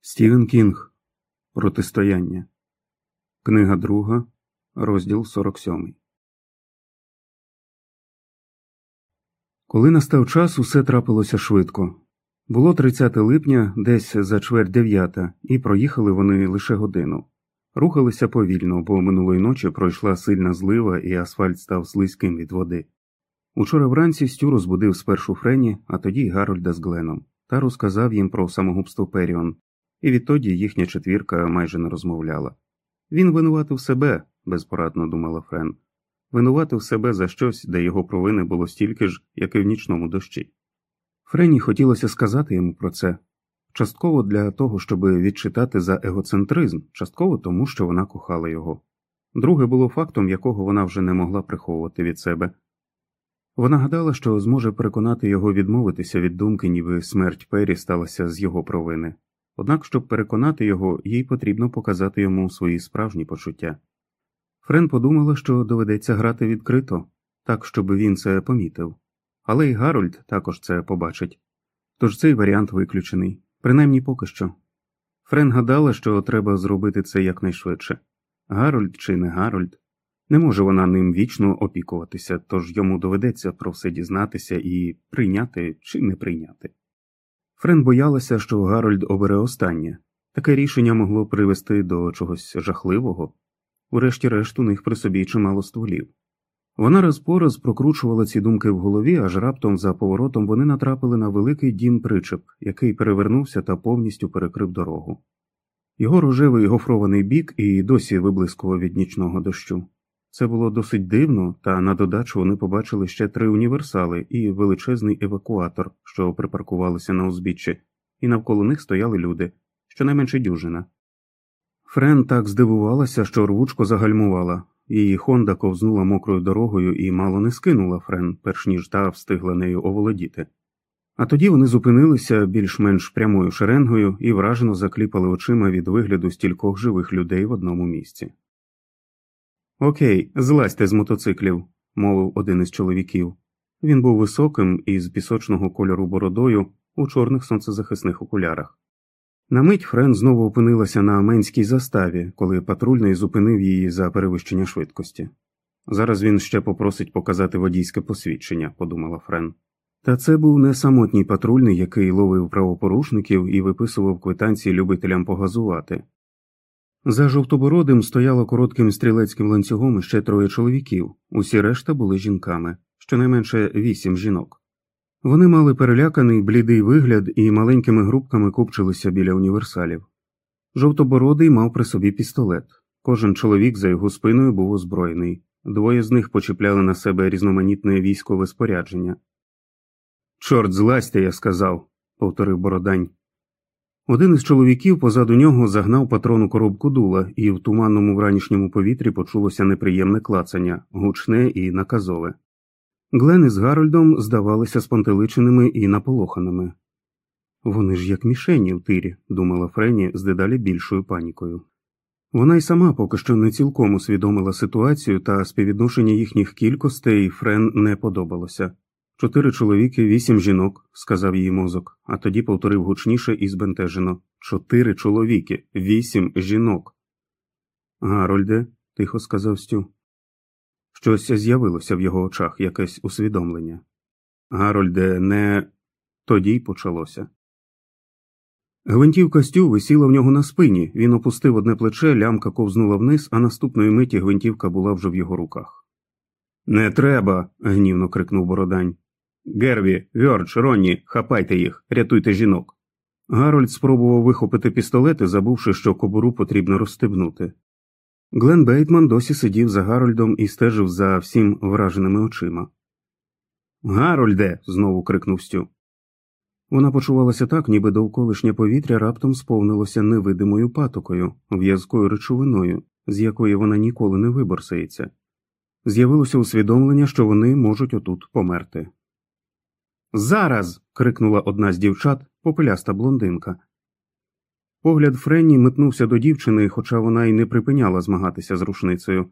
Стівен Кінг Протистояння. Книга друга, розділ 47. Коли настав час, усе трапилося швидко. Було 30 липня, десь за чверть дев'ята, і проїхали вони лише годину. Рухалися повільно, бо минулої ночі пройшла сильна злива, і асфальт став слизьким від води. Учора вранці Стю розбудив спершу Френі, а тоді Гарольда з Гленом, та розказав їм про самогубство Періон, і відтоді їхня четвірка майже не розмовляла. Він винуватив себе, безпорадно думала Френ, винуватив себе за щось, де його провини було стільки ж, як і в нічному дощі. Френі хотілося сказати йому про це частково для того, щоб відчитати за егоцентризм, частково тому, що вона кохала його. Друге було фактом, якого вона вже не могла приховувати від себе. Вона гадала, що зможе переконати його відмовитися від думки, ніби смерть Пері сталася з його провини. Однак, щоб переконати його, їй потрібно показати йому свої справжні почуття. Френ подумала, що доведеться грати відкрито, так, щоб він це помітив, але й Гарольд також це побачить. Тож цей варіант виключений, принаймні поки що. Френ гадала, що треба зробити це якнайшвидше. Гарольд чи не Гарольд, не може вона ним вічно опікуватися, тож йому доведеться про все дізнатися і прийняти чи не прийняти. Френ боялася, що Гарольд обере останнє таке рішення могло привести до чогось жахливого, урешті-решт у них при собі чимало стволів. Вона раз по раз прокручувала ці думки в голові, аж раптом за поворотом вони натрапили на великий дім причеп, який перевернувся та повністю перекрив дорогу. Його рожевий гофрований бік і досі виблискував від нічного дощу. Це було досить дивно, та на додачу вони побачили ще три універсали і величезний евакуатор, що припаркувалися на узбіччі, і навколо них стояли люди, щонайменше дюжина. Френ так здивувалася, що рвучко загальмувала, її Хонда ковзнула мокрою дорогою і мало не скинула Френ, перш ніж та встигла нею оволодіти. А тоді вони зупинилися більш-менш прямою шеренгою і вражено закліпали очима від вигляду стількох живих людей в одному місці. Окей, злазьте з мотоциклів, мовив один із чоловіків. Він був високим і з пісочного кольору бородою у чорних сонцезахисних окулярах. На мить Френ знову опинилася на Менській заставі, коли патрульний зупинив її за перевищення швидкості. Зараз він ще попросить показати водійське посвідчення, подумала Френ. Та це був не самотній патрульний, який ловив правопорушників і виписував квитанції любителям погазувати. За жовтобородим стояло коротким стрілецьким ланцюгом ще троє чоловіків, усі решта були жінками, щонайменше вісім жінок. Вони мали переляканий блідий вигляд і маленькими групками купчилися біля універсалів. Жовтобородий мав при собі пістолет. Кожен чоловік за його спиною був озброєний, двоє з них почіпляли на себе різноманітне військове спорядження. Чорт злазьте, я сказав, повторив Бородань. Один із чоловіків позаду нього загнав патрону коробку дула, і в туманному вранішньому повітрі почулося неприємне клацання, гучне і наказове. Глен із Гарольдом здавалися спантеличеними і наполоханими. Вони ж як мішені в тирі, думала Френі з дедалі більшою панікою. Вона й сама поки що не цілком усвідомила ситуацію, та співвідношення їхніх кількостей Френ не подобалося. Чотири чоловіки, вісім жінок, сказав її мозок, а тоді повторив гучніше і збентежено чотири чоловіки, вісім жінок. Гарольде, тихо сказав Стю. Щось з'явилося в його очах, якесь усвідомлення. Гарольде, не тоді й почалося. Гвинтівка Стю висіла в нього на спині, він опустив одне плече, лямка ковзнула вниз, а наступної миті гвинтівка була вже в його руках. Не треба. гнівно крикнув Бородань. Герві, Вьордж, Ронні, хапайте їх, рятуйте жінок. Гарольд спробував вихопити пістолети, забувши, що кобуру потрібно розстебнути. Глен Бейтман досі сидів за Гарольдом і стежив за всім враженими очима. Гарольде. знову крикнув Стю. Вона почувалася так, ніби довколишнє повітря раптом сповнилося невидимою патокою, в'язкою речовиною, з якої вона ніколи не виборсається. З'явилося усвідомлення, що вони можуть отут померти. Зараз. крикнула одна з дівчат, попеляста блондинка. Погляд Френні метнувся до дівчини, хоча вона й не припиняла змагатися з рушницею.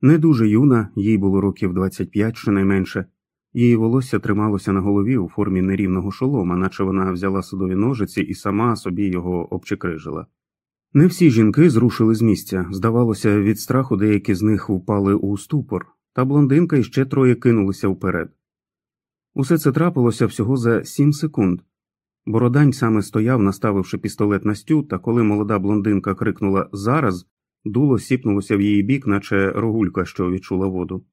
Не дуже юна, їй було років 25 щонайменше, Її волосся трималося на голові у формі нерівного шолома, наче вона взяла судові ножиці і сама собі його обчекрижила. Не всі жінки зрушили з місця, здавалося, від страху деякі з них впали у ступор, та блондинка і ще троє кинулися вперед. Усе це трапилося всього за сім секунд. Бородань саме стояв, наставивши пістолет на стю, та коли молода блондинка крикнула зараз, дуло сіпнулося в її бік, наче рогулька, що відчула воду.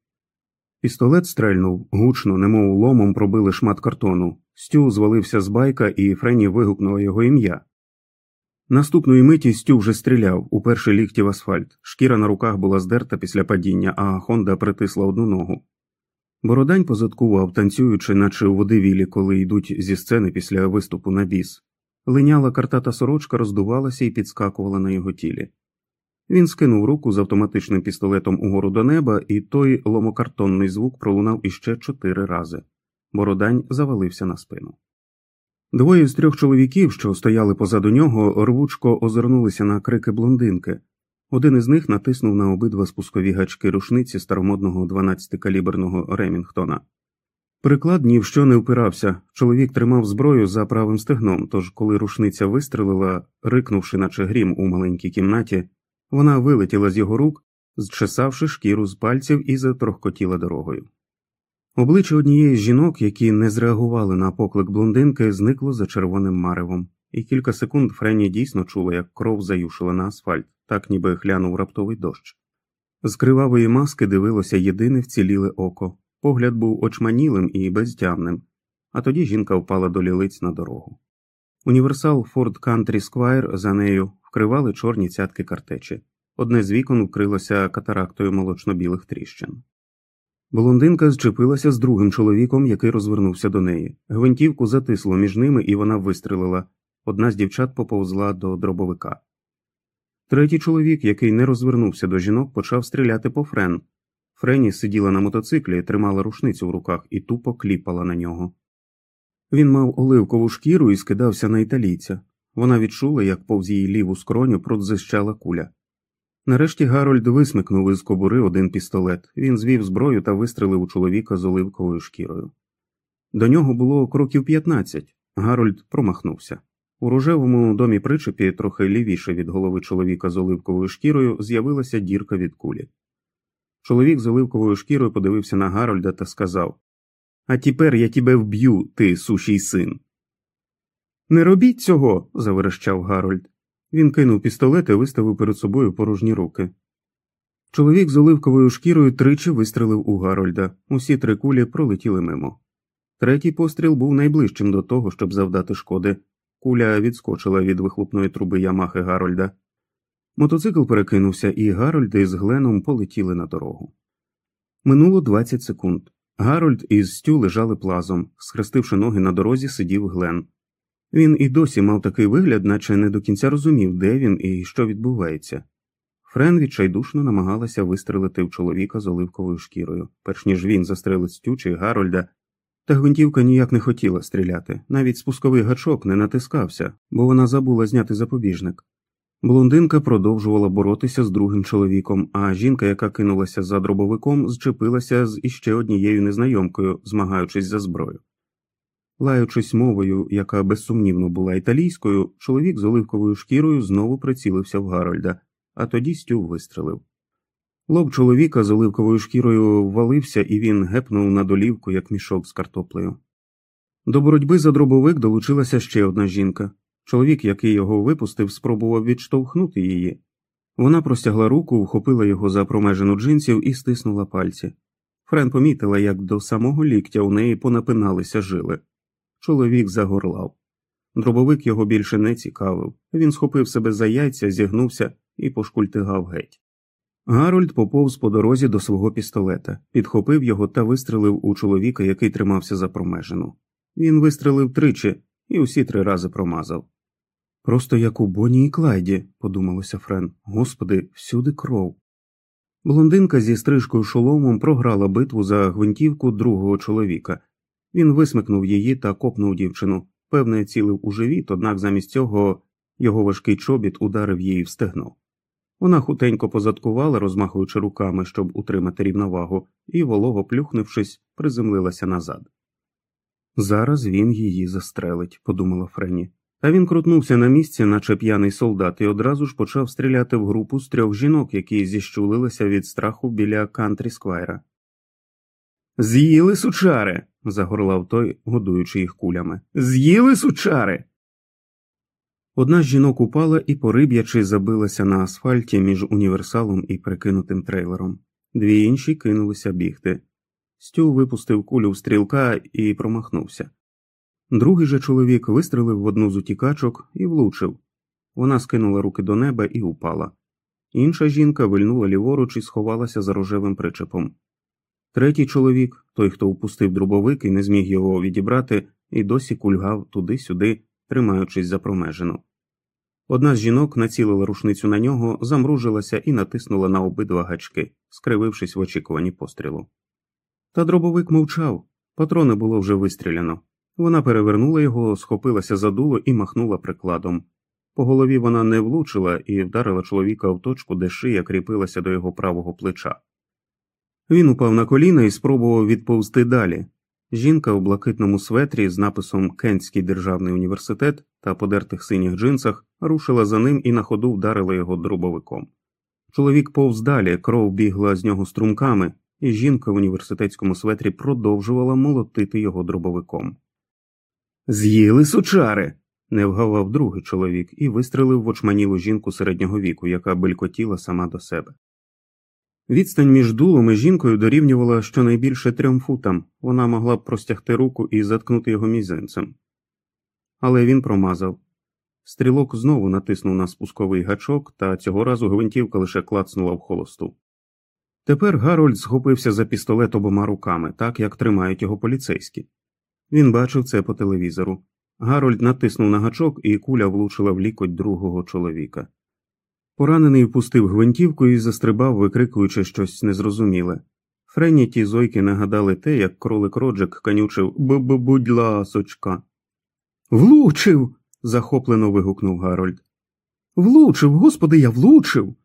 Пістолет стрельнув, гучно, немов ломом пробили шмат картону. Стю звалився з байка, і Френі вигукнула його ім'я. Наступної миті Стю вже стріляв у перший лікті в асфальт. Шкіра на руках була здерта після падіння, а Хонда притисла одну ногу. Бородань позадкував, танцюючи, наче у водивілі, коли йдуть зі сцени після виступу на біс. Линяла картата сорочка роздувалася і підскакувала на його тілі. Він скинув руку з автоматичним пістолетом угору до неба, і той ломокартонний звук пролунав іще чотири рази. Бородань завалився на спину. Двоє з трьох чоловіків, що стояли позаду нього, рвучко озирнулися на крики блондинки. Один із них натиснув на обидва спускові гачки рушниці старомодного 12-каліберного Ремінгтона. Приклад ні в що не впирався. Чоловік тримав зброю за правим стегном, тож, коли рушниця вистрелила, рикнувши, наче грім у маленькій кімнаті, вона вилетіла з його рук, зчесавши шкіру з пальців і затрохкотіла дорогою. Обличчя однієї з жінок, які не зреагували на поклик блондинки, зникло за червоним маревом, і кілька секунд Френі дійсно чула, як кров заюшила на асфальт, так ніби глянув раптовий дощ. З кривавої маски дивилося єдине вціліле око, погляд був очманілим і безтямним, а тоді жінка впала до лілиць на дорогу. Універсал Ford Country Squire за нею вкривали чорні цятки картечі, одне з вікон вкрилося катарактою молочно-білих тріщин. Блондинка зчепилася з другим чоловіком, який розвернувся до неї. Гвинтівку затисло між ними, і вона вистрелила. Одна з дівчат поповзла до дробовика. Третій чоловік, який не розвернувся до жінок, почав стріляти по Френ. Френі сиділа на мотоциклі, тримала рушницю в руках і тупо кліпала на нього. Він мав оливкову шкіру і скидався на італійця. Вона відчула, як повз її ліву скроню продзищала куля. Нарешті Гарольд висмикнув із кобури один пістолет. Він звів зброю та вистрелив у чоловіка з оливковою шкірою. До нього було кроків 15. Гарольд промахнувся. У рожевому домі причепі, трохи лівіше від голови чоловіка з оливковою шкірою, з'явилася дірка від кулі. Чоловік з оливковою шкірою подивився на Гарольда та сказав А тепер я тебе вб'ю, ти сущий син. Не робіть цього. заверещав Гарольд. Він кинув пістолет і виставив перед собою порожні руки. Чоловік з оливковою шкірою тричі вистрелив у Гарольда, усі три кулі пролетіли мимо. Третій постріл був найближчим до того, щоб завдати шкоди. Куля відскочила від вихлопної труби Ямахи Гарольда. Мотоцикл перекинувся, і Гарольд із Гленом полетіли на дорогу. Минуло 20 секунд. Гарольд із Стю лежали плазом, схрестивши ноги на дорозі, сидів Глен. Він і досі мав такий вигляд, наче не до кінця розумів, де він і що відбувається. Френ відчайдушно намагалася вистрелити в чоловіка з оливковою шкірою, перш ніж він застрелить Стю чи Гарольда, та гвинтівка ніяк не хотіла стріляти, навіть спусковий гачок не натискався, бо вона забула зняти запобіжник. Блондинка продовжувала боротися з другим чоловіком, а жінка, яка кинулася за дробовиком, зчепилася з іще однією незнайомкою, змагаючись за зброю. Лаючись мовою, яка безсумнівно була італійською, чоловік з оливковою шкірою знову прицілився в Гарольда, а тоді Стю вистрелив. Лоб чоловіка з оливковою шкірою валився, і він гепнув на долівку, як мішок з картоплею. До боротьби за дробовик долучилася ще одна жінка. Чоловік, який його випустив, спробував відштовхнути її. Вона простягла руку, вхопила його за промежину джинсів і стиснула пальці. Френ помітила, як до самого ліктя у неї понапиналися жили. Чоловік загорлав. Дробовик його більше не цікавив. Він схопив себе за яйця, зігнувся і пошкультигав геть. Гарольд поповз по дорозі до свого пістолета, підхопив його та вистрелив у чоловіка, який тримався за промежину. Він вистрелив тричі і усі три рази промазав. Просто як у Боні і Клайді, подумалося Френ. Господи, всюди кров. Блондинка зі стрижкою шоломом програла битву за гвинтівку другого чоловіка. Він висмикнув її та копнув дівчину, певне, цілив у живіт, однак замість цього його важкий чобіт ударив її в стегно. Вона хутенько позадкувала, розмахуючи руками, щоб утримати рівновагу, і, волого плюхнувшись, приземлилася назад. Зараз він її застрелить, подумала Френі. А він крутнувся на місці, наче п'яний солдат, і одразу ж почав стріляти в групу з трьох жінок, які зіщулилися від страху біля кантрі сквайра. З'їли сучари. загорлав той, годуючи їх кулями. З'їли сучари. Одна з жінок упала і, пориб'ячи, забилася на асфальті між універсалом і прикинутим трейлером. Дві інші кинулися бігти. Стю випустив кулю в стрілка і промахнувся. Другий же чоловік вистрелив в одну з утікачок і влучив. Вона скинула руки до неба і упала. Інша жінка вильнула ліворуч і сховалася за рожевим причепом. Третій чоловік, той, хто упустив дробовик і не зміг його відібрати, і досі кульгав туди-сюди, тримаючись за промежину. Одна з жінок націлила рушницю на нього, замружилася і натиснула на обидва гачки, скривившись в очікуванні пострілу. Та дробовик мовчав, патрони було вже вистріляно. Вона перевернула його, схопилася за дуло і махнула прикладом. По голові вона не влучила і вдарила чоловіка в точку, де шия кріпилася до його правого плеча. Він упав на коліна і спробував відповзти далі. Жінка у блакитному светрі з написом Кентський державний університет та подертих синіх джинсах рушила за ним і на ходу вдарила його дробовиком. Чоловік повз далі, кров бігла з нього струмками, і жінка в університетському светрі продовжувала молотити його дробовиком. З'їли сучари. не вгавав другий чоловік і вистрелив в очманілу жінку середнього віку, яка белькотіла сама до себе. Відстань між дулом і жінкою дорівнювала щонайбільше трьом футам, вона могла б простягти руку і заткнути його мізинцем. Але він промазав. Стрілок знову натиснув на спусковий гачок, та цього разу гвинтівка лише клацнула в холосту. Тепер Гарольд схопився за пістолет обома руками, так як тримають його поліцейські. Він бачив це по телевізору. Гарольд натиснув на гачок, і куля влучила в лікоть другого чоловіка. Поранений впустив гвинтівку і застрибав, викрикуючи щось незрозуміле. Френі ті зойки нагадали те, як кролик Роджик канючив б будь ласочка. Влучив. захоплено вигукнув Гарольд. Влучив, господи, я влучив.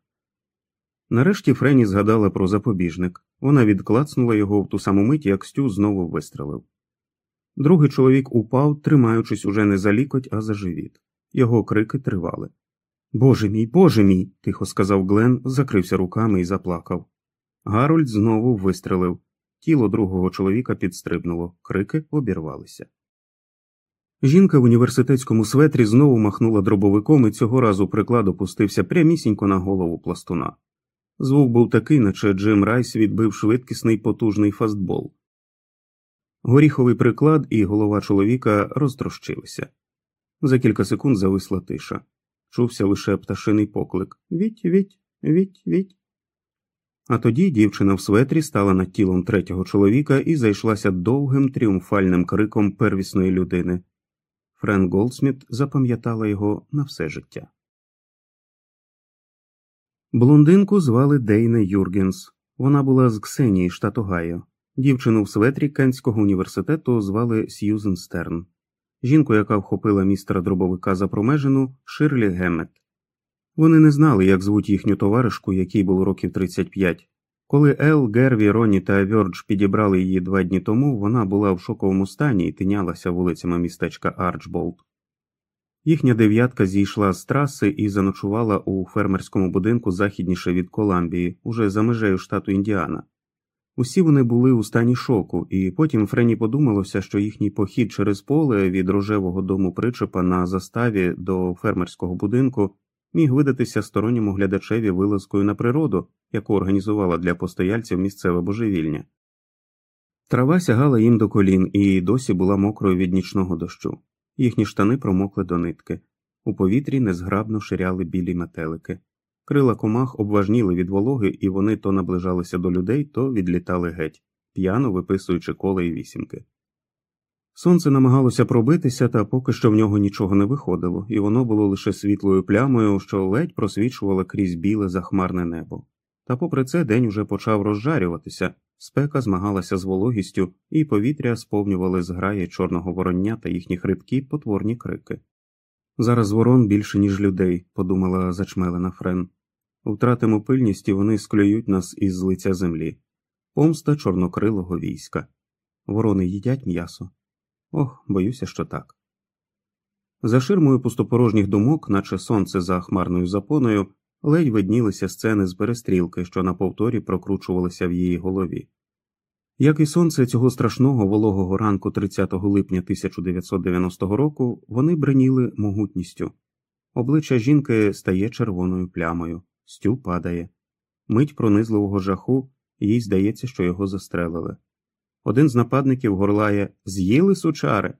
Нарешті Френі згадала про запобіжник. Вона відклацнула його в ту саму мить, як Стю знову вистрелив. Другий чоловік упав, тримаючись уже не за лікоть, а за живіт. Його крики тривали. Боже мій, боже мій, тихо сказав Глен, закрився руками і заплакав. Гарольд знову вистрелив. Тіло другого чоловіка підстрибнуло, крики обірвалися. Жінка в університетському светрі знову махнула дробовиком і цього разу приклад опустився прямісінько на голову пластуна. Звук був такий, наче Джим Райс відбив швидкісний потужний фастбол. Горіховий приклад і голова чоловіка розтрощилися. За кілька секунд зависла тиша. Чувся лише пташиний поклик Віть, віть, віть, віть. А тоді дівчина в светрі стала над тілом третього чоловіка і зайшлася довгим тріумфальним криком первісної людини. Френ Голдсміт запам'ятала його на все життя. Блондинку звали Дейне Юргенс. Вона була з Ксенії, штат Огайо. Дівчину в светрі Кентського університету звали Сьюзен Стерн, жінку, яка вхопила містера дробовика за промежину Ширлі Геммет. Вони не знали, як звуть їхню товаришку, якій було років 35. Коли Ел, Герві, Роні та Вьордж підібрали її два дні тому, вона була в шоковому стані і тинялася вулицями містечка Арчболд. Їхня дев'ятка зійшла з траси і заночувала у фермерському будинку західніше від Коламбії, уже за межею штату Індіана. Усі вони були у стані шоку, і потім Френі подумалося, що їхній похід через поле від рожевого дому причепа на заставі до фермерського будинку міг видатися сторонньому глядачеві вилазкою на природу, яку організувала для постояльців місцеве божевільня. Трава сягала їм до колін і досі була мокрою від нічного дощу. Їхні штани промокли до нитки, у повітрі незграбно ширяли білі метелики. Крила комах обважніли від вологи, і вони то наближалися до людей, то відлітали геть, п'яно виписуючи кола і вісімки. Сонце намагалося пробитися, та поки що в нього нічого не виходило, і воно було лише світлою плямою, що ледь просвічувало крізь біле захмарне небо. Та попри це день уже почав розжарюватися, спека змагалася з вологістю, і повітря сповнювали зграї чорного вороння та їхні хрипкі потворні крики. Зараз ворон більше, ніж людей, подумала зачмелена Френ. Втратимо пильність і вони склюють нас із лиця землі. Помста чорнокрилого війська. Ворони їдять м'ясо. Ох, боюся, що так. За ширмою пустопорожніх думок, наче сонце за хмарною запоною, ледь виднілися сцени з перестрілки, що на повторі прокручувалися в її голові. Як і сонце цього страшного вологого ранку 30 липня 1990 року, вони бреніли могутністю. Обличчя жінки стає червоною плямою, стю падає. Мить пронизливого жаху, їй здається, що його застрелили. Один з нападників горлає З'їли сучари.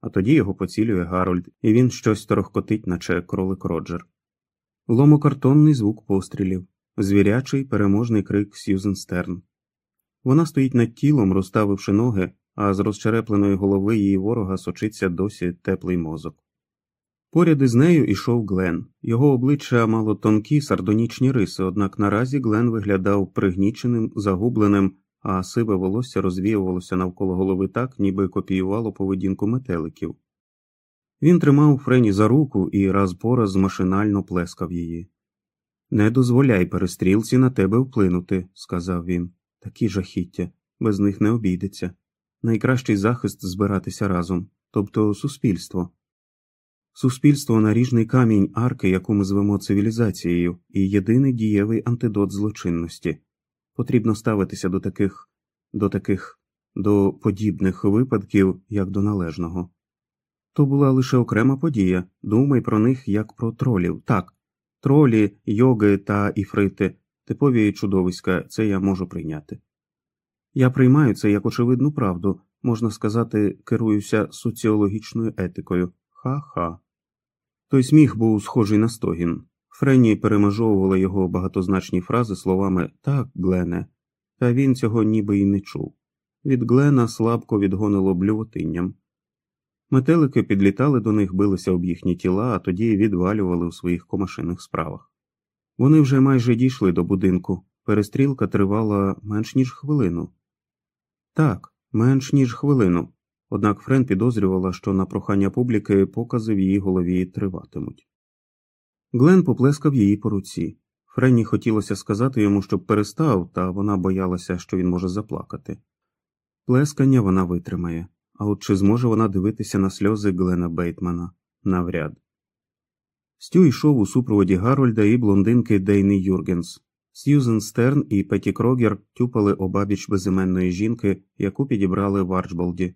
А тоді його поцілює Гарольд, і він щось торохкотить, наче кролик Роджер. Ломокартонний звук пострілів, звірячий переможний крик Сьюзен Стерн. Вона стоїть над тілом, розставивши ноги, а з розчерепленої голови її ворога сочиться досі теплий мозок. Поряд із нею ішов Глен. Його обличчя мало тонкі сардонічні риси, однак наразі Глен виглядав пригніченим, загубленим, а сиве волосся розвіювалося навколо голови так, ніби копіювало поведінку метеликів. Він тримав Френі за руку і раз по раз машинально плескав її. Не дозволяй перестрілці на тебе вплинути, сказав він. Такі жахіття, без них не обійдеться. Найкращий захист збиратися разом, тобто суспільство. Суспільство наріжний камінь арки, яку ми звемо цивілізацією, і єдиний дієвий антидот злочинності. Потрібно ставитися до таких, до таких, до подібних випадків, як до належного. То була лише окрема подія, думай про них як про тролів. Так, тролі, йоги та іфрити, типові чудовиська, це я можу прийняти. Я приймаю це як очевидну правду, можна сказати, керуюся соціологічною етикою. Ха-ха. Той сміх був схожий на стогін. Френні перемежовувала його багатозначні фрази словами так, Глене, та він цього ніби й не чув. Від Глена слабко відгонило блювотинням. Метелики підлітали до них, билися об їхні тіла, а тоді відвалювали у своїх комашинних справах. Вони вже майже дійшли до будинку. Перестрілка тривала менш ніж хвилину. Так, менш ніж хвилину. Однак Френ підозрювала, що на прохання публіки покази в її голові триватимуть. Глен поплескав її по руці. Френні хотілося сказати йому, щоб перестав, та вона боялася, що він може заплакати. Плескання вона витримає, а от чи зможе вона дивитися на сльози Глена Бейтмана? Навряд. Стю йшов у супроводі Гарольда і блондинки Дейни Юргенс. Сьюзен Стерн і Петі Крогер тюпали обабіч безіменної жінки, яку підібрали в Арчболді.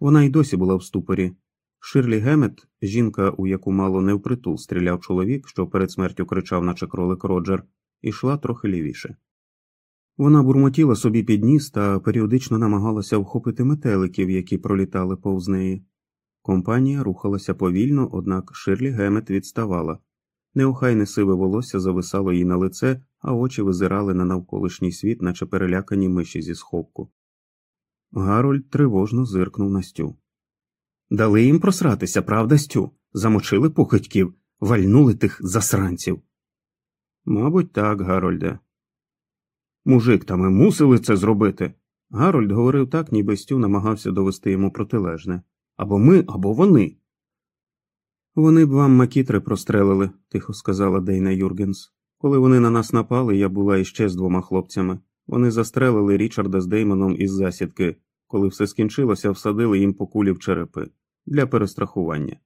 Вона й досі була в ступорі. Ширлі Гемет, жінка, у яку мало не впритул стріляв чоловік, що перед смертю кричав, наче кролик Роджер, ішла трохи лівіше. Вона бурмотіла собі під ніс та періодично намагалася вхопити метеликів, які пролітали повз неї. Компанія рухалася повільно, однак Ширлі Гемет відставала. Неохайне сиве волосся зависало їй на лице, а очі визирали на навколишній світ, наче перелякані миші зі сховку. Гарольд тривожно зиркнув на Стю. Дали їм просратися, правда, Стю? Замочили похитьків, вальнули тих засранців. Мабуть, так, Гарольде. Мужик, та ми мусили це зробити. Гарольд говорив так, ніби Стю намагався довести йому протилежне. Або ми, або вони. Вони б вам макітри прострелили, тихо сказала Дейна Юргенс. Коли вони на нас напали, я була іще з двома хлопцями. Вони застрелили Річарда з Деймоном із засідки. Коли все скінчилося, всадили їм по кулі в черепи для перестрахування.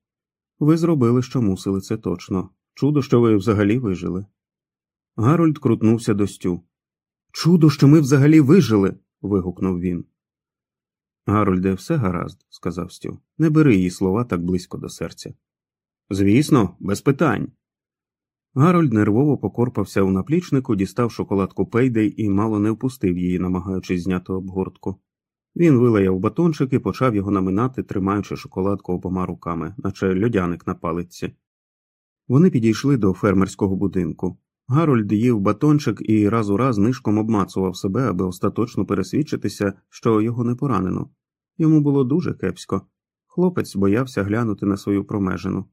Ви зробили, що мусили, це точно. Чудо, що ви взагалі вижили. Гарольд крутнувся до Стю. Чудо, що ми взагалі вижили. вигукнув він. Гарольде, все гаразд, сказав Стю. Не бери її слова так близько до серця. Звісно, без питань. Гарольд нервово покорпався у наплічнику, дістав шоколадку Пейдей і мало не впустив її, намагаючись зняти обгортку. Він вилаяв батончик і почав його наминати, тримаючи шоколадку обома руками, наче льодяник на палиці. Вони підійшли до фермерського будинку. Гарольд їв батончик і раз у раз нишком обмацував себе, аби остаточно пересвідчитися, що його не поранено. Йому було дуже кепсько. Хлопець боявся глянути на свою промежину.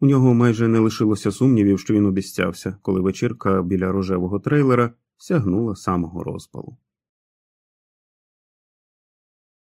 У нього майже не лишилося сумнівів, що він обіцявся, коли вечірка біля рожевого трейлера сягнула самого розпалу.